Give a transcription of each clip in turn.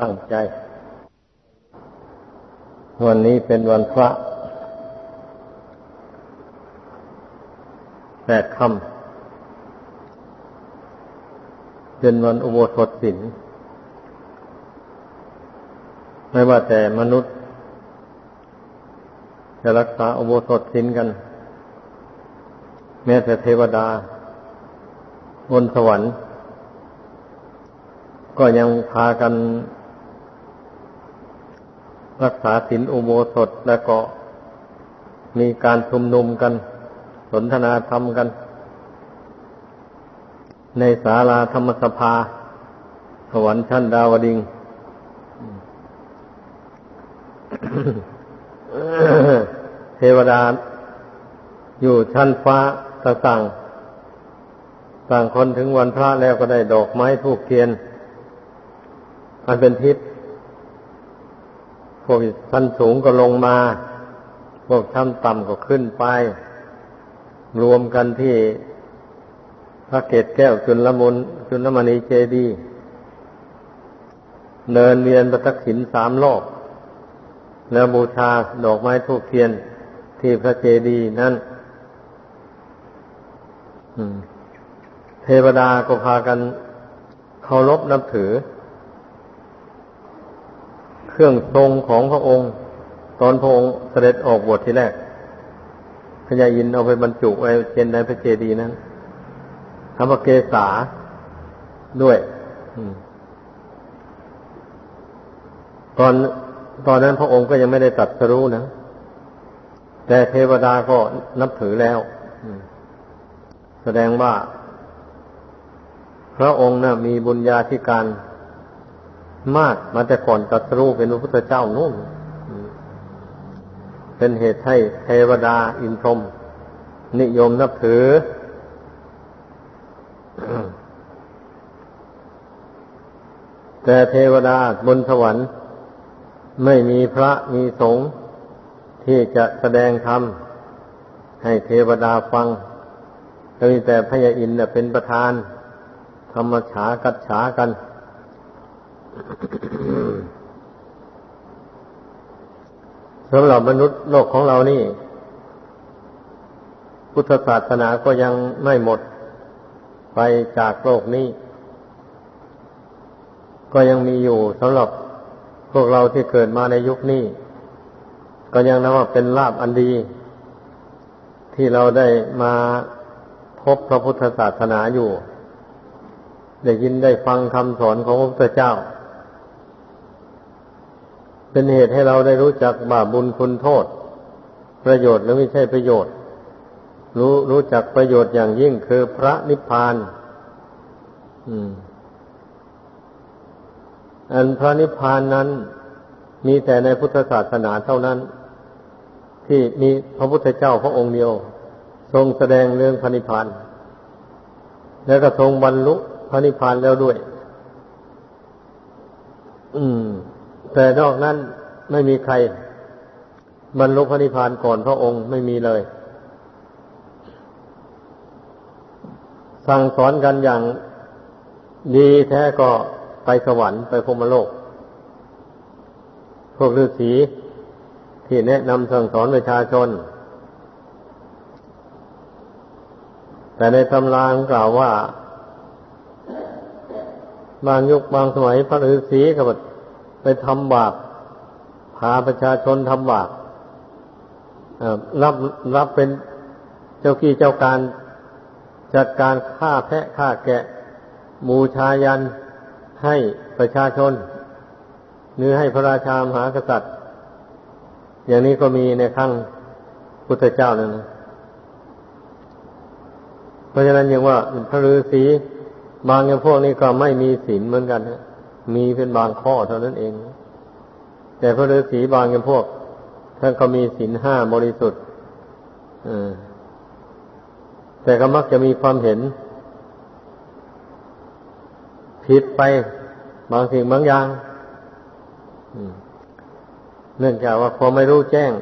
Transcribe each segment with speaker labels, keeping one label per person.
Speaker 1: ตั้งใจ วันนี้เป็นวันพระแปดคำเป็นวันอุโบสถศีลไม่ว่าแต่มนุษย์ จะรักษาอุโบสถศีลกัน แม้แต่เทวดา บนสวรรค์ก็ยังพากัน รักษาศีลอุโบสถแล้วก็มีการชุมนุมกัน สนทนาธรรมกัน ในศาลาธรรมสภา สวรรค์ชั้นดาวดิงเทวดาอยู่ชั้นฟ้าต่งต่างคนถึงวันพระแล้วก็ได้ดอกไม้ทูกเทียน อันเป็นทิพย์ พวกชั้นสูงก็ลงมา พวกชั้นต่ำก็ขึ้นไป รวมกันที่พระเกศแก้วจุลมุนจุลมณีเจดีเดินเวียนประทักษิณสามรอบแล้วบูชาดอกไม้ทูกเทียนที่พระเจดีนั้นเทวดาก็พากันเคารพนับถือ เครื่องทรงของพระองค์ ตอนพระองค์เสด็จออกบวชทีแรกพญายินเอาไปบรรจุไว้เจนในพระเจดีย์นั้นทำพระเกศาด้วยตอนตอนนั้นพระองค์ก็ยังไม่ได้ตัดสรู้นะ แต่เทวดาก็นับถือแล้วแสดงว่า พระองค์นะ่ะมีบุญญาธิการ มากมาแต่ก่อนตัสรู้เป็นพระพุทธเจ้านู่นเป็นเหตุให้เทวดาอินทรม นิยมนับถือ แต่เทวดาบนสวรรค์ ไม่มีพระมีสงฆ์ที่จะแสดงธรรมให้เทวดาฟังมีแต่พระยาอินเป็นประธาน ธรรมฉากัดฉากัน สำหรับมนุษย์โลกของเรานี่ พุทธศาสนาก็ยังไม่หมดไปจากโลกนี้ ก็ยังมีอยู่สำหรับพวกเราที่เกิดมาในยุคนี้ ก็ยังนับว่าเป็นลาบอันดี ที่เราได้มาพบพระพุทธศาสนาอยู่ ได้ยินได้ฟังคำสอนของพระพุทธเจ้า เป็นเหตุให้เราได้รู้จักบาปบุญคุณโทษ ประโยชน์หรือไม่ใช่ประโยชน์ รู้รู้จักประโยชน์อย่างยิ่งคือพระนิพพานอันพระนิพพานนั้น มีแต่ในพุทธศาสนาเท่านั้น ที่มีพระพุทธเจ้าพระองค์เดียว ทรงแสดงเรื่องพระนิพพานแล้วก็ทรงบรรลุพระนิพพานแล้วด้วย อืม แต่นอกนั้นไม่มีใคร บรรลุพระนิพพานก่อนพระองค์ไม่มีเลย สั่งสอนกันอย่างดีแท้ก็ไปสวรรค์ไปพมโลก พวกฤาษีที่แนะนำสั่งสอนประชาชน แต่ในตำรางกล่าวว่า บางยุคบางสมัยพระฤาษีกับ ไปทำบาปพาประชาชนทำบาปรับรับเป็นเจ้ากี้เจ้าการจัดการฆ่าแพะฆ่าแกะบูชายันให้ประชาชน หรือให้พระราชามหากษัตริย์ อย่างนี้ก็มีในขั้งพุทธเจ้านั่นนะเพราะฉะนั้นยังว่าพระฤาษีบางอย่างพวกนี้ก็ไม่มีศีลเหมือนกันนะ มีเป็นบางข้อเท่านั้นเอง แต่พระฤาษีบางอย่างพวกท่านก็มีศีลห้าบริสุทธิ์แต่ก็มักจะมีความเห็น ผิดไปบางสิ่งบางอย่างเนื่องจากว่าพอไม่รู้แจ้ง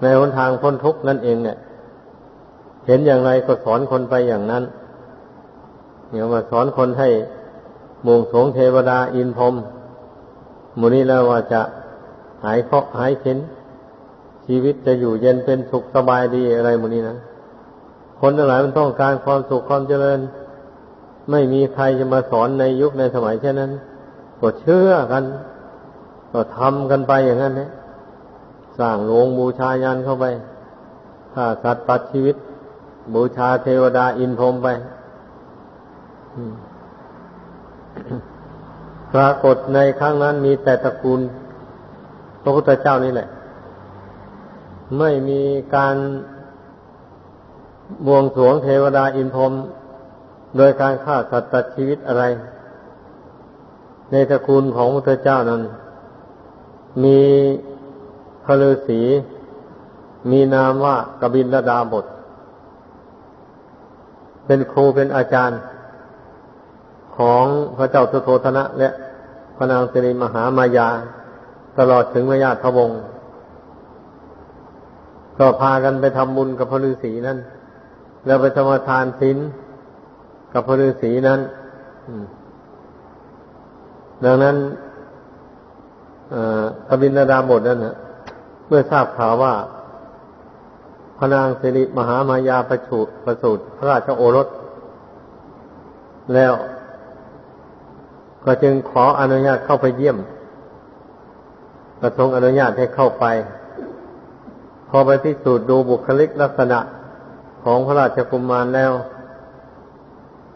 Speaker 1: ในหนทางพ้นทุกข์นั่นเองเนี่ย เห็นอย่างไรก็สอนคนไปอย่างนั้นเนี่ยวมาสอนคนให้ มงสงเทวดาอินพรมมูนี้แล้วว่าจะหายเคราะห์หายเข็นชีวิตจะอยู่เย็นเป็นสุขสบายดีอะไรมูนี้นะคนทั้งหลายมันต้องการความสุขความเจริญ ไม่มีใครจะมาสอนในยุคในสมัยเช่นนั้นก็เชื่อกัน ก็ทำกันไปอย่างนั้นนะสร้างโรงบูชายันเข้าไปถ้าสัตว์ตัดชีวิต บูชาเทวดาอินพรมไป ปรากฏในครั้งนั้นมีแต่ตระกูลพระพุทธเจ้านี่แหละ ไม่มีการบวงสรวงเทวดาอินพรหมโดยการฆ่าสัตว์ตัดชีวิตอะไร ในตระกูลของพระพุทธเจ้านั้น มีพระฤาษีมีนามว่ากบินลดาบท เป็นครูเป็นอาจารย์ ของพระเจ้าสุโธธนะ และพระนางสิริมหามายา ตลอดถึงพระญาติพระวงศ์ก็พากันไปทำบุญกับพระฤาษีนั้นแล้วไปสมาทานศีลกับพระฤาษีนั้นดังนั้นอบินดาบทนั้นเมื่อทราบข่าวว่าพระนางสิริมหามายาประสูตประสูตรพระราชโอรส แล้ว ก็จึงขออนุญาตเข้าไปเยี่ยมประทงอนุญาตให้เข้าไป พอไปพิสูจน์ดูบุคลิกลักษณะของพระราชกุมารแล้ว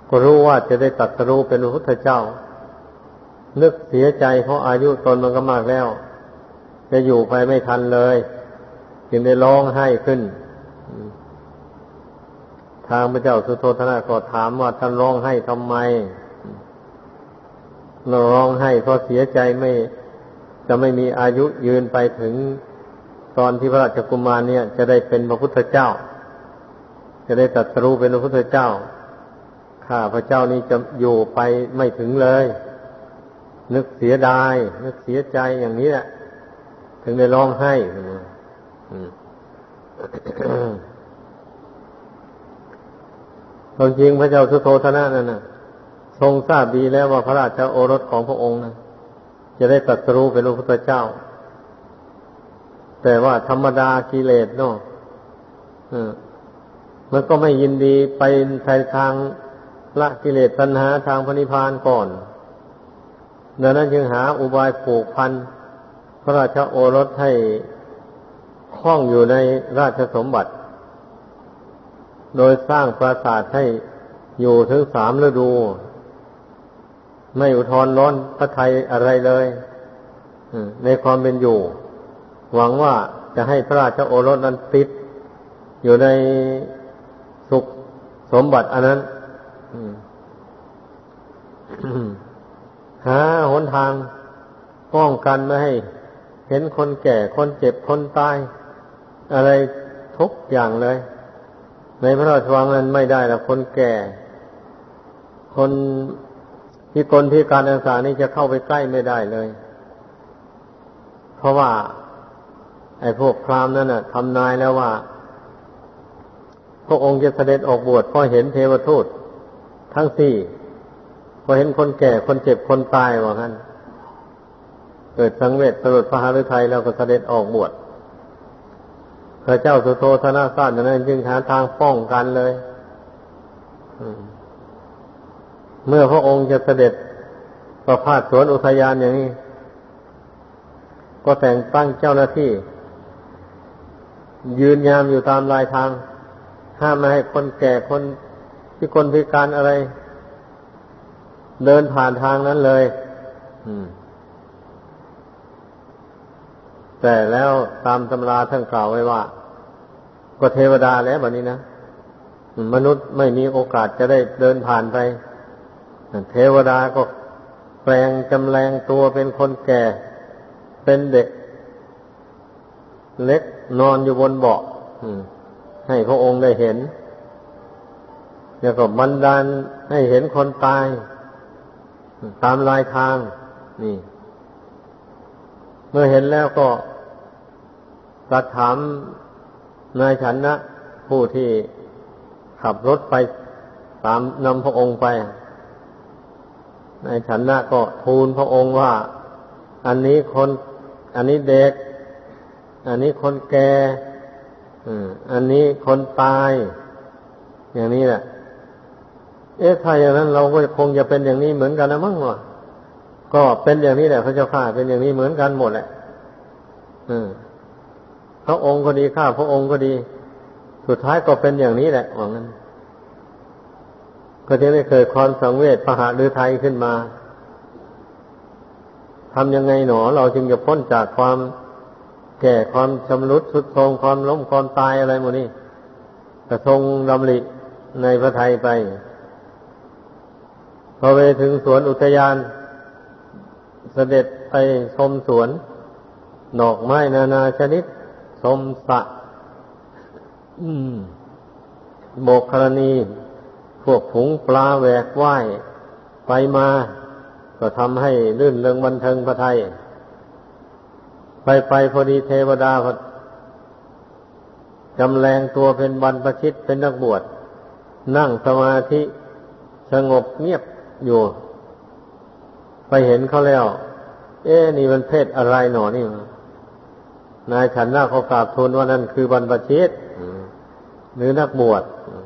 Speaker 1: ก็รู้ว่าจะได้ตัดสรู้เป็นพระพุทธเจ้านึกเสียใจเพราะอายุตนมันก็มากแล้ว จะอยู่ไปไม่ทันเลย จึงได้ร้องไห้ขึ้น ทางพระเจ้าสุโธธนะก็ถามว่าท่านร้องไห้ทำไม ร้องให้เพราะเสียใจไม่จะไม่มีอายุยืนไปถึงตอนที่พระราชกุมารเนี่ย จะได้เป็นพระพุทธเจ้า จะได้ตรัสรู้เป็นพระพุทธเจ้าข้าพระเจ้านี้จะอยู่ไปไม่ถึงเลย นึกเสียดาย นึกเสียใจอย่างนี้แหละถึงได้ร้องไห้ความจริงพระเจ้าสุโธธนะนั่นน่ะ ทรงทราบดีแล้วว่าพระราชาโอรสของพระองค์นะจะได้ตรัสรู้เป็นพระพุทธเจ้า แต่ว่าธรรมดากิเลสเนาะมันก็ไม่ยินดีไปใช้ทางละกิเลสตัณหาทางพระนิพพานก่อนดังนั้นจึงหาอุบายผูกพัน พระราชาโอรสให้คล้องอยู่ในราชสมบัติ โดยสร้างปราสาทให้อยู่ถึงสามฤดู ไม่อุทธรร้อนพระไทยอะไรเลยในความเป็นอยู่ หวังว่าจะให้พระราชโอรสนั้นติด อยู่ในสุขสมบัติอันนั้นหาหนทางป้องกันไม่ให้ เห็นคนแก่คนเจ็บคนตาย อะไรทุกอย่างเลย ในพระราชวังนั้นไม่ได้ละคนแก่ คน ที่คนที่การศึกษานี้จะเข้าไปใกล้ไม่ได้เลย เพราะว่า ไอ้พวกพราหมณ์นั่นน่ะทำนายแล้วว่าพระองค์จะเสด็จออกบวชพอเห็นเทวทูตทั้งสี่พอเห็นคนแก่คนเจ็บคนตายว่างั้นเกิดสังเวชสลดพระหฤทัยแล้วก็เสด็จออกบวชพระเจ้าสุโธธนาสานนั้นจึงหาทางป้องกันเลยอืม เมื่อพระองค์จะเสด็จประพาสสวนอุทยานอย่างนี้ ก็แต่งตั้งเจ้าหน้าที่ ยืนยามอยู่ตามลายทาง ห้ามไม่ให้คนแก่คนที่คนพิการอะไร เดินผ่านทางนั้นเลยแต่แล้วตามตำราท่านกล่าวไว้ว่า ก็เทวดาแล้วแบบนี้นะมนุษย์ไม่มีโอกาสจะได้เดินผ่านไป เทวดาก็แปลงจำแรงตัวเป็นคนแก่ เป็นเด็ก เล็กนอนอยู่บนเบาะให้พระองค์ได้เห็น แล้วก็บันดาลให้เห็นคนตาย ตามลายทาง นี่ เมื่อเห็นแล้วก็สักถามนายฉันนะ ผู้ที่ขับรถไปตามนำพระองค์ไป ในฉันนะก็ทูลพระองค์ว่า อันนี้คน อันนี้เด็ก อันนี้คนแก่อันนี้คนตาย อย่างนี้แหละเอ๊ะถ้าอย่างนั้นเราก็คงจะเป็นอย่างนี้เหมือนกันนะมั้งวะก็เป็นอย่างนี้แหละพระเจ้าข้าเป็นอย่างนี้เหมือนกันหมดแหละพระองค์ก็ดีข้าพระองค์ก็ดี สุดท้ายก็เป็นอย่างนี้แหละว่างั้น ก็จะได้เกิดความสังเวชพระหฤทัยขึ้นมาทำยังไงหนอ เราจึงจะพ้นจากความแก่ความชำรุดสุดโทรมความล้มความตายอะไรหมดนี่กระทรงดำริในพระไทยไป พอไปถึงสวนอุทยานเสด็จไปชมสวนดอกไม้นานาชนิด ชมสะโบกครณี พวกผงปลาแหวกว่ายไปมา ก็ทำให้ลื่นเริงบันเทิงพระไทย ไปไปพอดีเทวดาจำแรงตัวเป็นบรรพชิตเป็นนักบวช นั่งสมาธิสงบเงียบอยู่ ไปเห็นเขาแล้ว เอ๊นี่มันเพศอะไรหนอนี่ นายฉันหน้าเขากราบทูลว่านั่นคือบรรพชิตหรือนักบวชอ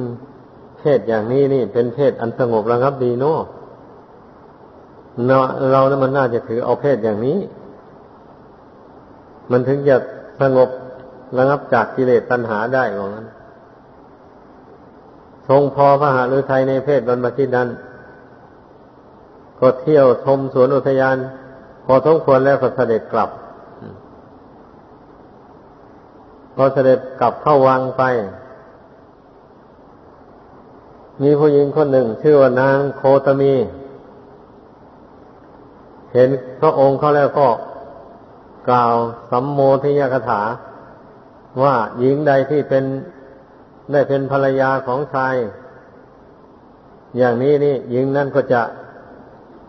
Speaker 1: ม เพศอย่างนี้นี่ เป็นเพศอันสงบระงับดีเนาะเราเนะมันน่าจะถือเอาเพศอย่างนี้ มันถึงจะสงบระงับจากกิเลสตัณหาได้ของนั้น ทรงพอพระหฤทัยในเพศบรรพชิตนั้น ก็เที่ยวชมสวนอุทยาน พอสมควรแล้วก็เสด็จกลับ พอเสด็จกลับเข้าวังไป มีผู้หญิงคนหนึ่ง ชื่อว่านางโคตมี เห็นพระองค์เขาแล้วก็กล่าวสัมโมทิยกถา ว่าหญิงใดที่เป็นได้เป็นภรรยาของชาย อย่างนี้นี่หญิงนั่นก็จะ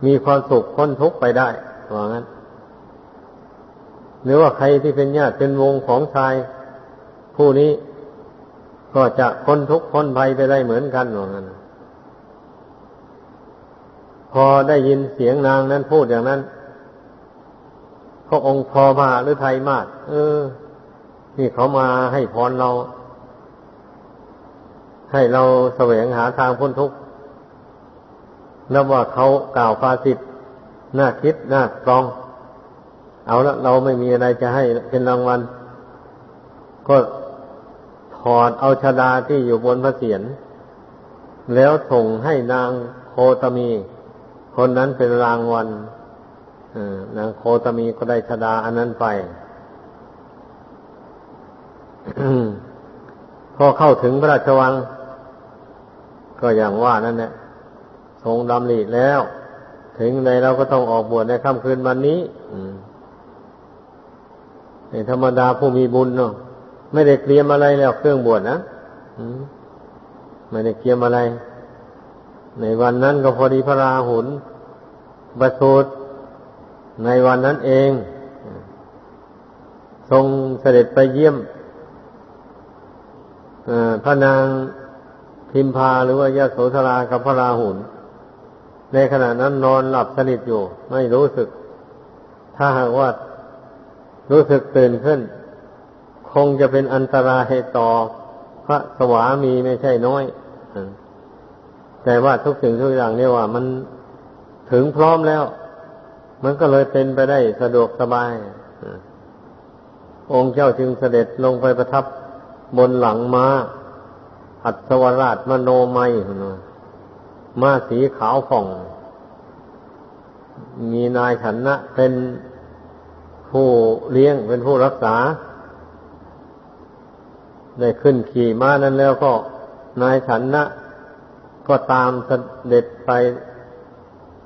Speaker 1: มีความสุขพ้นทุกข์ไปได้ว่างั้น หรือว่าใครที่เป็นญาติเป็นวงของชาย ผู้นี้ ก็จะพ้นทุกข์พ้นภัยไปได้เหมือนกันว่างั้นพอได้ยินเสียงนางนั้นพูดอย่างนั้น พระองค์พอมาหรือไทยมาก เออ นี่เขามาให้พรเรา ให้เราแสวงหาทางพ้นทุกข์นับว่าเขากล่าวภาสิทธ์น่าคิดน่าตรอง เอาละเราไม่มีอะไรจะให้เป็นรางวัล ก็ ถอดเอาชดาที่อยู่บนพระเศียรแล้วส่งให้นางโคตมี คนนั้นเป็นรางวัลนางโคตมีก็ได้ชดาอันนั้นไปพอเข้าถึงพระราชวัง ก็อย่างว่านั่นแหละทรงดำริแล้ว ถึงในเราก็ต้องออกบวชในค่ำคืนวันนี้ในธรรมดาผู้มีบุญเนาะ ไม่ได้เตรียมอะไรแล้วเครื่องบวชนะไม่ได้เตรียมอะไร ในวันนั้นก็พอดีพระราหุลประสูตรในวันนั้นเอง ทรงเสด็จไปเยี่ยมพระนางพิมพาหรือว่ายาโสธรากับพระราหุลในขณะนั้นนอนหลับสนิทอยู่ ไม่รู้สึก ถ้าหากว่ารู้สึกตื่นขึ้น คงจะเป็นอันตรายต่อพระสวามีไม่ใช่น้อยแต่ว่าทุกสิ่งทุกอย่างเนี่ยว่า มันถึงพร้อมแล้ว มันก็เลยเป็นไปได้สะดวกสบายองค์เจ้าจึงเสด็จลงไปประทับบนหลังมา้าอัศวราชมโนมัยม้าสีขาวผ่อง มีนายฉันนะเป็นผู้เลี้ยงเป็นผู้รักษา ได้ขึ้นขี่ม้านั้นแล้วก็นายฉันนะ ก็ตามเสด็จไป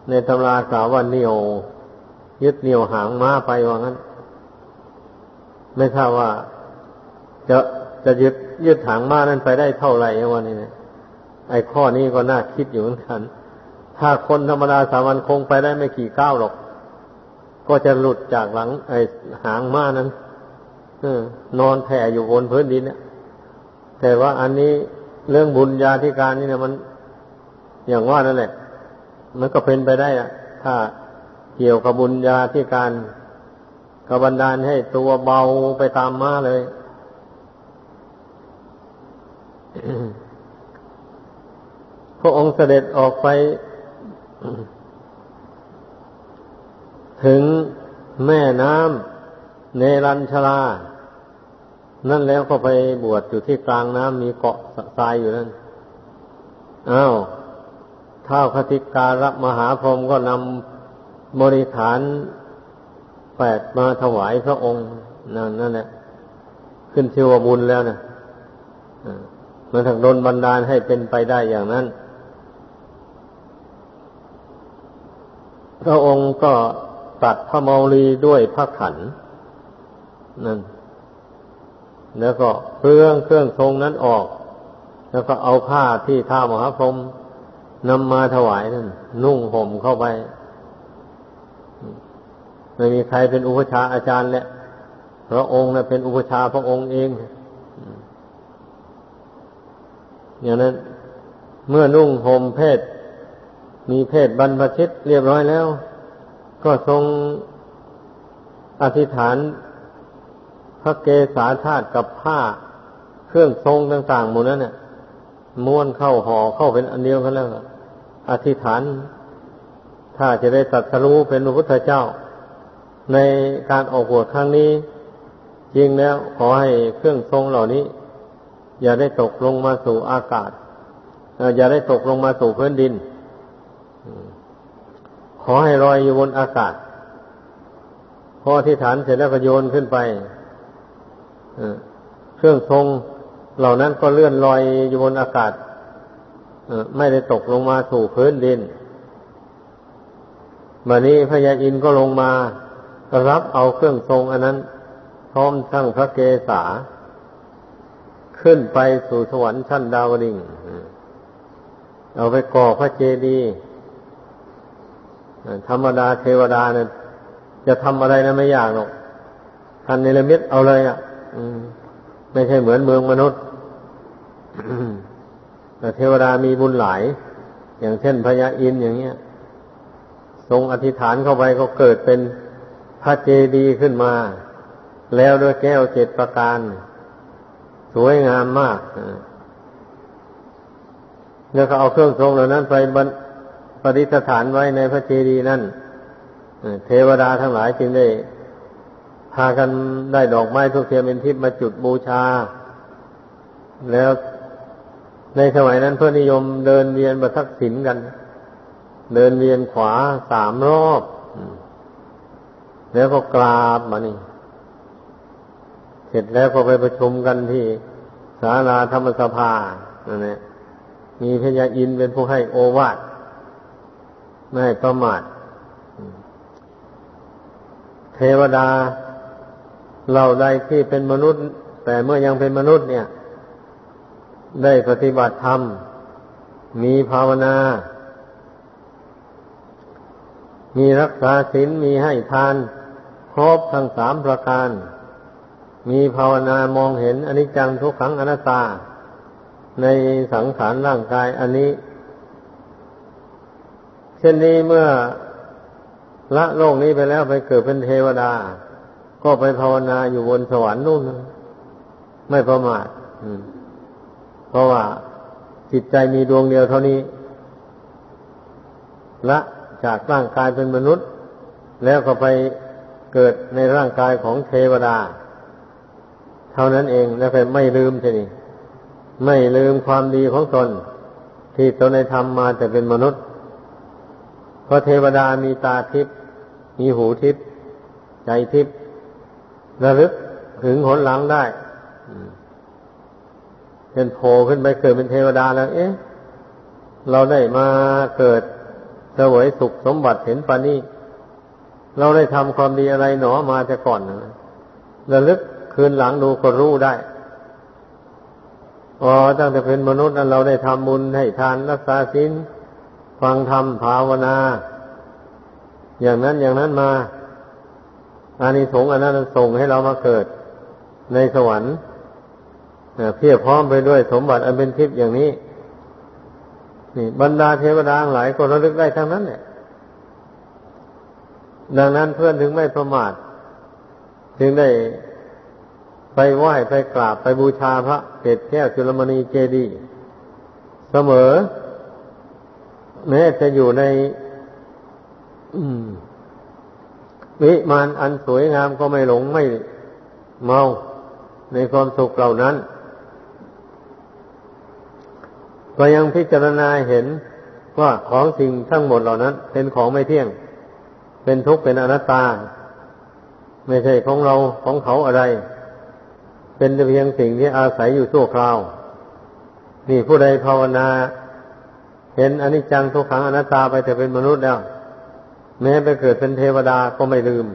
Speaker 1: ในตำราสาวันเหนียวยึดเหนียวหางม้าไปว่างั้น ไม่ทราบว่า จะจะยึดยึดหางม้านั้นไปได้เท่าไหร่วันนี้เนี่ยไอ้ข้อนี้ก็น่าคิดอยู่เหมือนกัน ถ้าคนธรรมดาสามัญคงไปได้ไม่กี่ก้าวหรอก ก็จะหลุดจากหลัง ไอ้หางม้านั้นนอนแผ่อยู่บนพื้นดินเนี่ย แต่ว่าอันนี้เรื่องบุญญาธิการนี่เนี่ยมัน อย่างว่านั่นแหละ มันก็เป็นไปได้อะถ้าเกี่ยวกับบุญญาธิการกบันดาลให้ตัวเบาไปตามมาเลยพระองค์เสด็จออกไป ถึงแม่น้ำเนรัญชลา นั่นแล้วก็ไปบวชอยู่ที่กลางน้ำมีเกาะทรายอยู่นั่นอ้าวท้าวคติการะมหาพรหมก็นำบริฐานแปดมาถวายพระองค์ นั่นนั่นแหละขึ้นชื่อว่าบุญแล้วนะมันถึงโดนบันดาลให้เป็นไปได้อย่างนั้น พระองค์ก็ตัดพระเมาลีด้วยพระขันนั่น แล้วก็เครื่องเครื่องทรงนั้นออก แล้วก็เอาผ้าที่ท่ามหาพรหมนำมาถวายนั่นนุ่งห่มเข้าไปไม่มีใครเป็นอุปชาอาจารย์แหละพระองค์นะเป็นอุปชาพระองค์เองอย่างนั้น เมื่อนุ่งห่มเพศ มีเพศบรรพชิตเรียบร้อยแล้ว ก็ทรงอธิษฐาน ระเกศาธาตุกับผ้าเครื่องทรงต่างๆหมดนั้นเนี่ยม้วนเข้าห่อเข้าเป็นอันเดียวกันแล้วอธิษฐาน ถ้าจะได้ตัดสรู้เป็นพระพุทธเจ้า ในการออกบวชครั้งนี้จริงแล้วขอให้เครื่องทรงเหล่านี้ อย่าได้ตกลงมาสู่อากาศอย่าได้ตกลงมาสู่พื้นดิน ขอให้ลอยอยู่บนอากาศ พอที่ฐานเสร็จแล้วก็โยนขึ้นไป เครื่องทรงเหล่านั้นก็เลื่อนลอยอยู่บนอากาศไม่ได้ตกลงมาสู่พื้นดินบัดนี้พญาอินก็ลงมารับเอาเครื่องทรงอันนั้น พร้อมทั้งพระเกศาขึ้นไปสู่สวรรค์ชั้นดาวดิงเอาไปก่อพระเจดีย์ธรรมดาเทวดาเนี่ยจะทำอะไรนะไม่ยากหรอกท่านในละมิตเอาเลยอะ ไม่ใช่เหมือนเมืองมนุษย์แต่เทวดามีบุญหลาย อย่างเช่นพญาอินอย่างเงี้ย ทรงอธิษฐานเข้าไปก็เกิดเป็นพระเจดีย์ขึ้นมา แล้วด้วยแก้วเจ็ดประการ สวยงามมากแล้วก็เอาเครื่องทรงเหล่านั้นไปบรรปฏิสถานไว้ในพระเจดีย์นั่นเทวดาทั้งหลายจึงได้ พากันได้ดอกไม้ทุกเทียมเป็นทิพย์มาจุดบูชา แล้วในสมัยนั้นเพื่อนิยมเดินเวียนประทักษิณกัน เดินเวียนขวาสามรอบ แล้วก็กราบมานี่เสร็จแล้วก็ไปประชุมกันที่ศาลาธรรมสภานั่นแหละมีพญาอินเป็นผู้ให้โอวาทไม่ให้ประมาทเทวดา เหล่าใดที่เป็นมนุษย์ แต่เมื่อยังเป็นมนุษย์เนี่ย ได้ปฏิบัติธรรม มีภาวนา มีรักษาศีลมีให้ทาน ครบทั้งสามประการ มีภาวนามองเห็นอนิจจังทุกขังอนัตตา ในสังขารร่างกายอันนี้ เช่นนี้เมื่อละโลกนี้ไปแล้วไปเกิดเป็นเทวดา ก็ไปภาวนาอยู่บนสวรรค์นู่นไม่ประมาทเพราะว่าจิตใจมีดวงเดียวเท่านี้ละจากร่างกายเป็นมนุษย์ แล้วก็ไปเกิดในร่างกายของเทวดา เท่านั้นเองแล้วก็ไม่ลืมทีนี้ไม่ลืมความดีของตน ที่ตนได้ทำมาแต่เป็นมนุษย์ เพราะเทวดามีตาทิพย์มีหูทิพย์ใจทิพย์ ระลึกถึงหนหลังได้เป็นโผล่ขึ้นไปเกิดเป็นเทวดาแล้ว เอ๊ะ เราได้มาเกิดเสวยสุขสมบัติเห็นปานี้ เราได้ทำความดีอะไรหนอมาแต่ก่อนนะระลึกคืนหลังดูก็รู้ได้อ๋อตั้งแต่เป็นมนุษย์นั้นเราได้ทำบุญให้ทานรักษาศีลฟังธรรมภาวนา อย่างนั้นอย่างนั้นมา อานิสงส์อันนั้นส่งให้เรามาเกิดในสวรรค์เพียบพร้อมไปด้วยสมบัติอันเป็นทิพย์อย่างนี้ นี่บรรดาเทวดาหลายก็ระลึกได้ทั้งนั้นเนี่ยดังนั้นเพื่อนถึงไม่ประมาทถึงได้ไปไหว้ไปกราบไปบูชาพระเกศแก้วจุลมณีเจดีเสมอ แม้จะอยู่ใน วิมานอันสวยงามก็ไม่หลงไม่เมาในความสุขเหล่านั้น ก็ยังพิจารณาเห็นว่าของสิ่งทั้งหมดเหล่านั้น เป็นของไม่เที่ยง เป็นทุกข์เป็นอนัตตา ไม่ใช่ของเราของเขาอะไร เป็นเพียงสิ่งที่อาศัยอยู่ชั่วคราว นี่ผู้ใดภาวนา เห็นอนิจจังทุกขังอนัตตาไปแต่เป็นมนุษย์แล้ว แม้ไปเกิดเป็นเทวดาก็ไม่ลืม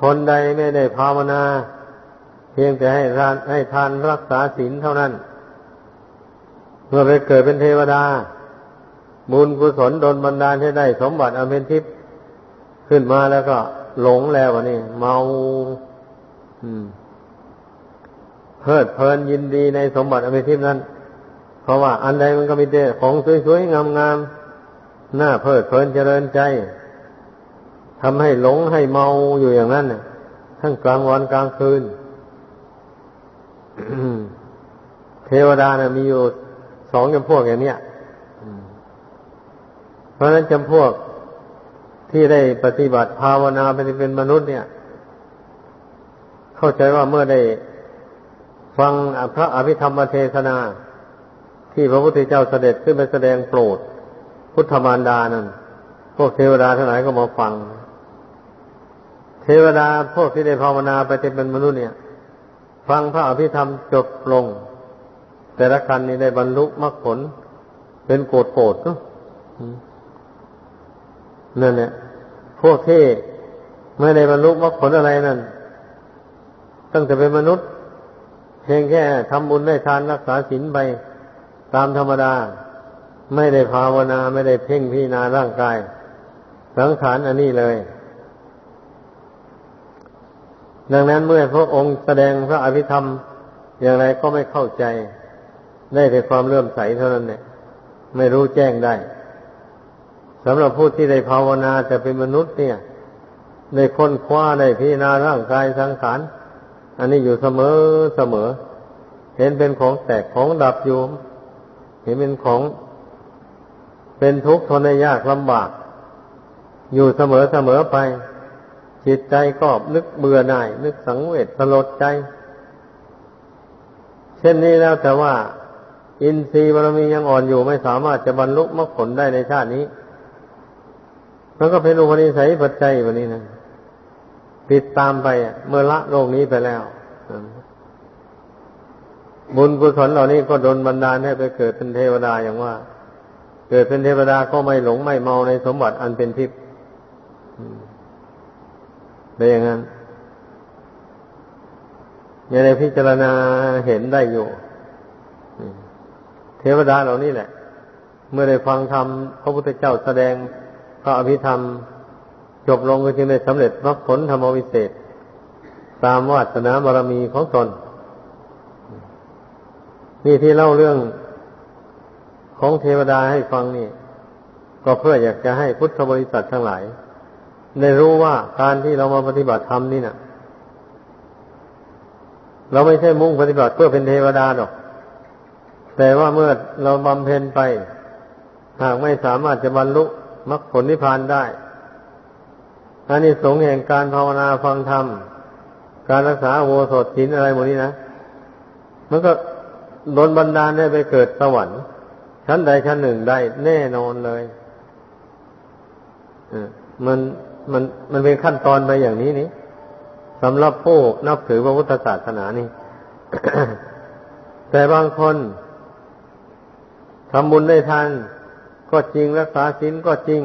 Speaker 1: คนใดไม่ได้ภาวนา เพียงแต่ให้ทานให้ทานรักษาศีลเท่านั้น เมื่อไปเกิดเป็นเทวดา บุญกุศลโดนบันดาลให้ได้ สมบัติอเป็นทิพย์ขึ้นมาแล้วก็หลงแล้ววะนี่เมาเพลิดเพลินยินดีในสมบัติอเป็นทิพย์นั้น เพราะว่าอันใดมันก็มีแต่ของสวยๆงามๆ หน้าเพลิดเพลินเจริญใจทำให้หลงให้เมาอยู่อย่างนั้นทั้งกลางวันกลางคืน เทวดานะมีอยู่สองจำพวกอย่างเนี้ยเพราะฉะนั้นจำพวกที่ได้ปฏิบัติภาวนาเป็นมนุษย์เนี่ย เข้าใจว่าเมื่อได้ฟังพระอภิธรรมเทศนา ที่พระพุทธเจ้าเสด็จขึ้นไปแสดงโปรด พุทธมารดานั้นพวกเทวดาทั้งหลายก็มาฟัง เทวดาพวกที่ได้ภาวนาไปเป็นมนุษย์เนี่ย ฟังพระอภิธรรมจบลง แต่ละคันนี้ได้บรรลุมรรคผล เป็นโกรธโกรธเนาะนั่นแหละพวกที่ไม่ได้บรรลุมรรคผลอะไรนั่นตั้งแต่เป็นมนุษย์ เพียงแค่ทำบุญได้ทานรักษาศีลไปตามธรรมดา ไม่ได้ภาวนาไม่ได้เพ่งพิจารณาร่างกาย สังขารอันนี้เลย ดังนั้นเมื่อพระองค์แสดงพระอภิธรรมอย่างไรก็ไม่เข้าใจ ได้แต่ความเลื่อมใสเท่านั้นเนี่ยไม่รู้แจ้งได้สำหรับผู้ที่ได้ภาวนาจะเป็นมนุษย์เนี่ยได้ค้นคว้าได้พิจารณาร่างกายสังขารอันนี้อยู่เสมอเสมอ เห็นเป็นของแตกของดับอยู่ เห็นเป็นของ เป็นทุกข์ทนยากลำบาก อยู่เสมอเสมอไป จิตใจก็นึกเบื่อหน่าย นึกสังเวชสลดใจ เช่นนี้แล้วแต่ว่า อินทรีย์บารมียังอ่อนอยู่ไม่สามารถจะบรรลุมรรคผลได้ในชาตินี้มันก็เป็นอุปนิสัยปัจจัยวันนี้นะติดตามไปเมื่อละโลกนี้ไปแล้วบุญกุศลเหล่านี้ก็โดนบันดาลให้ไปเกิดเป็นเทวดาอย่างว่า เกิดเป็นเทวดาก็ไม่หลงไม่เมาในสมบัติอันเป็นทิพย์เป็นอย่างนั้นยังได้พิจารณาเห็นได้อยู่ เทวดาเหล่านี้แหละ เมื่อได้ฟังธรรมพระพุทธเจ้าแสดงพระอภิธรรม จบลงก็จึงได้สำเร็จมรรคผลธรรมวิเศษ ตามวาสนาบารมีของตนนี่ที่เล่าเรื่อง ของเทวดาให้ฟังนี่ ก็เพื่ออยากจะให้พุทธบริษัททั้งหลาย ได้รู้ว่าการที่เรามาปฏิบัติธรรมนี่นะเราไม่ใช่มุ่งปฏิบัติเพื่อเป็นเทวดาหรอก แต่ว่าเมื่อเราบำเพ็ญไป หากไม่สามารถจะบรรลุมรรคผลนิพพานได้อันนี้สงแห่งการภาวนาฟังธรรม การรักษาโวสถศีลอะไรหมดนี้นะ มันก็โดนบันดาลได้ไปเกิดสวรรค์ ชั้นใดชั้นหนึ่งได้แน่นอนเลยมันมันมันเป็นขั้นตอนไปอย่างนี้นี่สำหรับผู้นับถือพระพุทธศาสนานี่ แต่บางคนทำบุญได้ทานก็จริงรักษาศีลก็จริง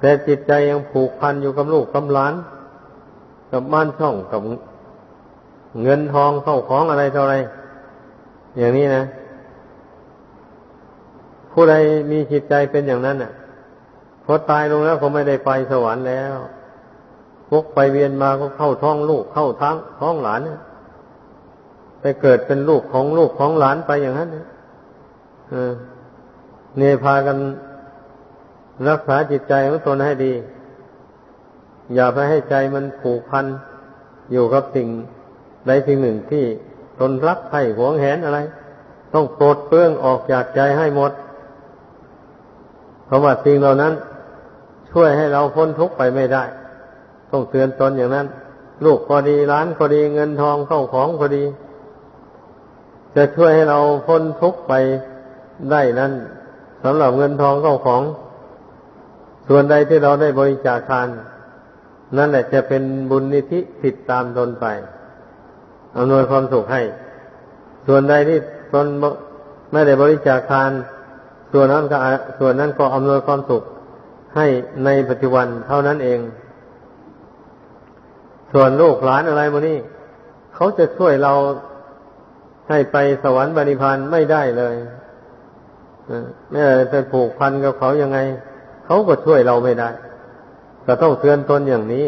Speaker 1: แต่จิตใจยังผูกพันอยู่กับลูกกับหลาน กับบ้านช่องกับเงินทองเข้าของอะไรเท่าไรอย่างนี้นะ ผู้ใดมีจิตใจเป็นอย่างนั้นน่ะพอตายลงแล้วเขาไม่ได้ไปสวรรค์แล้วพวกไปเวียนมาก็เข้าท้องลูกเข้าท้องท้องหลานเนี่ยไปเกิดเป็นลูกของลูกของหลานไปอย่างนั้นเนี่ยเนี่ยพากันรักษาจิตใจของตนให้ดี อย่าไปให้ใจมันผูกพัน อยู่กับสิ่งใดสิ่งหนึ่งที่ตนรักใครหวงแหนอะไร ต้องปลดเปลื้องออกจากใจให้หมด เพราะว่าสิ่งเหล่านั้น ช่วยให้เราพ้นทุกข์ไปไม่ได้ ต้องเตือนตนอย่างนั้น ลูกก็ดีร้านก็ดีเงินทองเข้าของก็ดี จะช่วยให้เราพ้นทุกข์ไปได้นั้นสำหรับเงินทองเข้าของ ส่วนใดที่เราได้บริจาคทาน นั่นแหละจะเป็นบุญนิธิติดตามตนไปอำนวยความสุขให้ ส่วนใดที่ตนไม่ได้บริจาคทาน ส่วนนั้นก็ส่วนนั้นก็อำนวยความสุขให้ในปัจจุบันเท่านั้นเอง ส่วนลูกหลานอะไรมานี่เขาจะช่วยเราให้ไปสวรรค์บริพานไม่ได้เลยไม่ไปผูกพันกับเขายังไง เขาก็ช่วยเราไม่ได้ ก็ต้องเตือนตนอย่างนี้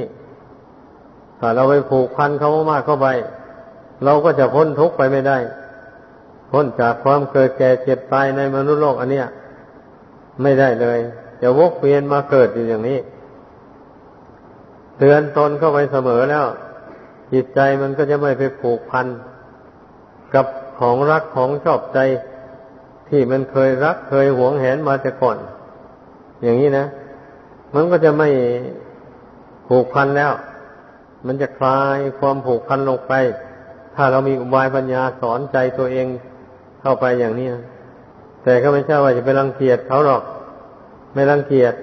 Speaker 1: ถ้าเราไปผูกพันเขามากเข้าไป เราก็จะพ้นทุกข์ไปไม่ได้ พ้นจากความเกิดแก่เจ็บตายในมนุษย์โลกอันเนี้ย ไม่ได้เลยจะวกเวียนมาเกิดอยู่อย่างนี้ เตือนตนเข้าไปเสมอแล้ว จิตใจมันก็จะไม่ไปผูกพัน กับของรักของชอบใจ ที่มันเคยรักเคยหวงแหนมาแต่ก่อน อย่างนี้นะ มันก็จะไม่ผูกพันแล้ว มันจะคลายความผูกพันลงไป ถ้าเรามีอุบายปัญญาสอนใจตัวเองเข้าไปอย่างนี้นะ แต่ก็ไม่ใช่ว่าจะไปรังเกียจเขาหรอก ไม่รังเกียจ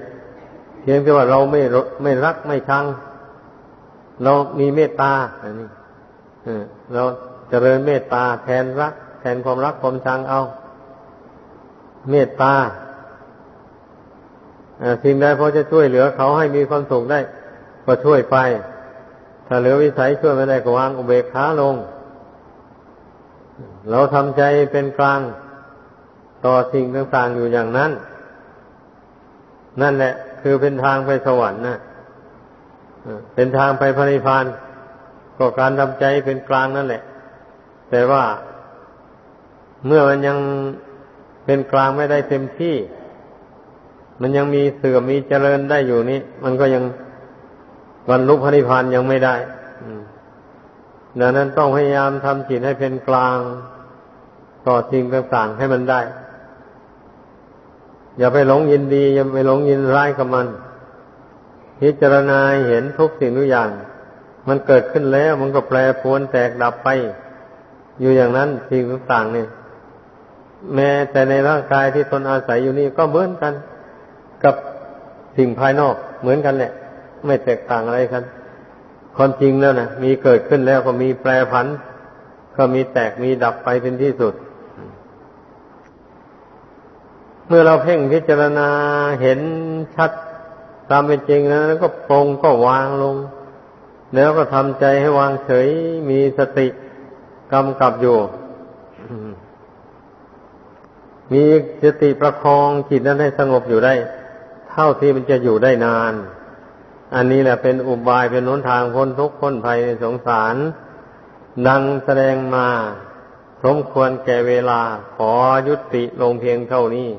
Speaker 1: เพียงแต่ว่าเราไม่ไม่รักไม่ชัง เรามีเมตตาอันนี้เราเจริญเมตตาแทนรัก แทนความรักความชังเอา เมตตาสิ่งใดพอจะช่วยเหลือเขาให้มีความสุขได้ ก็ช่วยไป ถ้าเหลือวิสัยช่วยไม่ได้ก็วางอุเบกขาลง เราทำใจเป็นกลาง ต่อสิ่งต่างๆอยู่อย่างนั้น นั่นแหละ คือเป็นทางไปสวรรค์นะเป็นทางไปพระนิพพานก็การทำใจเป็นกลางนั่นแหละ แต่ว่าเมื่อมันยังเป็นกลางไม่ได้เต็มที่ มันยังมีเสื่อมมีเจริญได้อยู่นี่มันก็ยังบรรลุพระนิพพานยังไม่ได้ดังนั้นต้องพยายามทำจิตให้เป็นกลาง ต่อสิ่งต่างๆให้มันได้ อย่าไปหลงยินดี อย่าไปหลงยินร้ายกับมัน พิจารณาเห็นทุกสิ่งทุกอย่าง มันเกิดขึ้นแล้ว มันก็แปรปรวนแตกดับไป อยู่อย่างนั้นสิ่งต่างๆเนี่ย แม้แต่ในร่างกายที่ตนอาศัยอยู่นี่ก็เหมือนกัน กับสิ่งภายนอกเหมือนกันแหละ ไม่แตกต่างอะไรกันความจริงแล้วนะมีเกิดขึ้นแล้วก็มีแปรผัน ก็มีแตกมีดับไปเป็นที่สุด เมื่อเราเพ่งพิจารณาเห็นชัดตามเป็นจริงแล้วก็ปรงก็วางลง แล้วก็ทำใจให้วางเฉยมีสติกำกับอยู่ มีสติประคองจิตนั้นให้สงบอยู่ได้ เท่าที่มันจะอยู่ได้นาน อันนี้แหละเป็นอุบายเป็นหนทางพ้นทุกข์พ้นภัยในสงสาร ดังแสดงมาสมควรแก่เวลาขอยุติลงเพียงเท่านี้